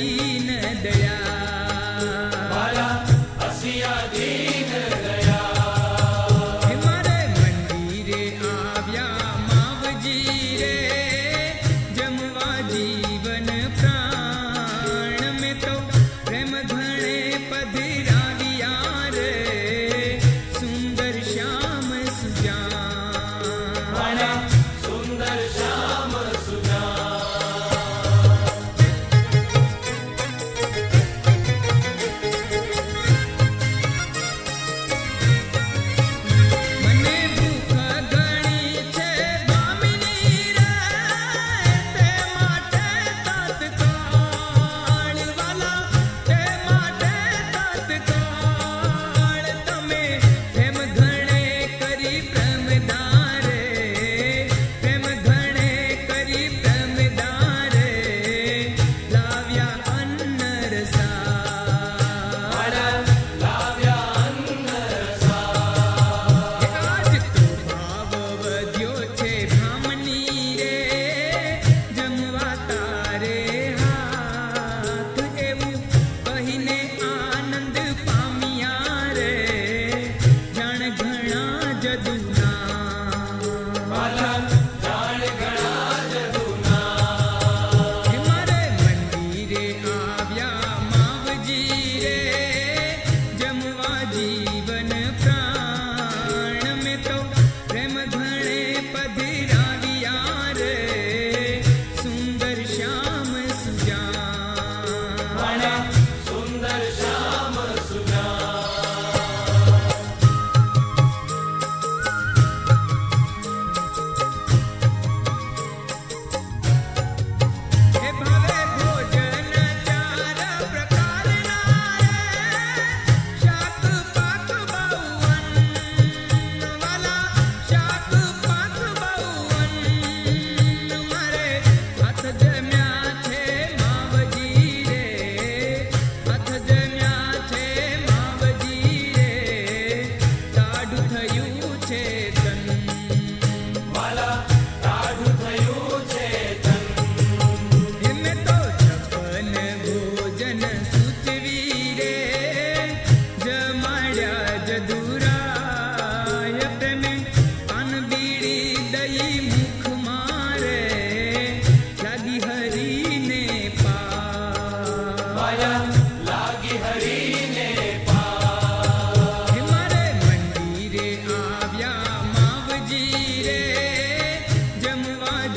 दीन दया बाला हसिया दीन दया हमारे मंदिरे आव्या मावजी रे जमवा जीवन प्रा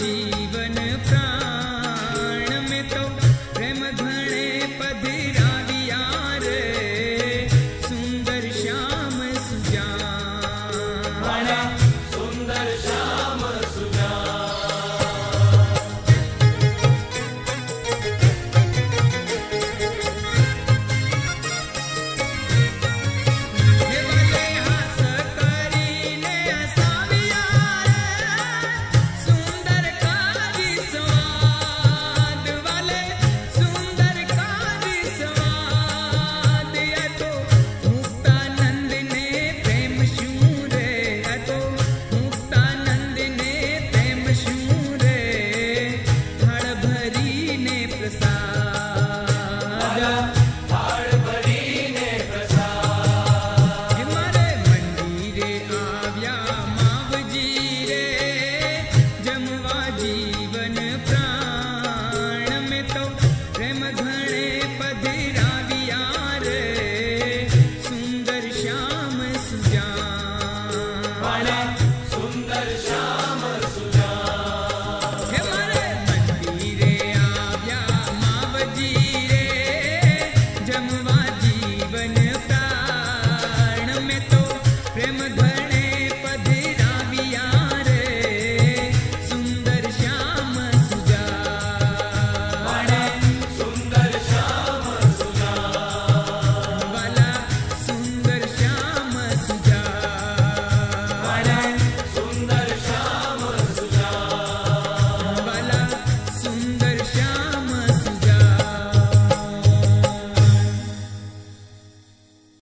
Thank you.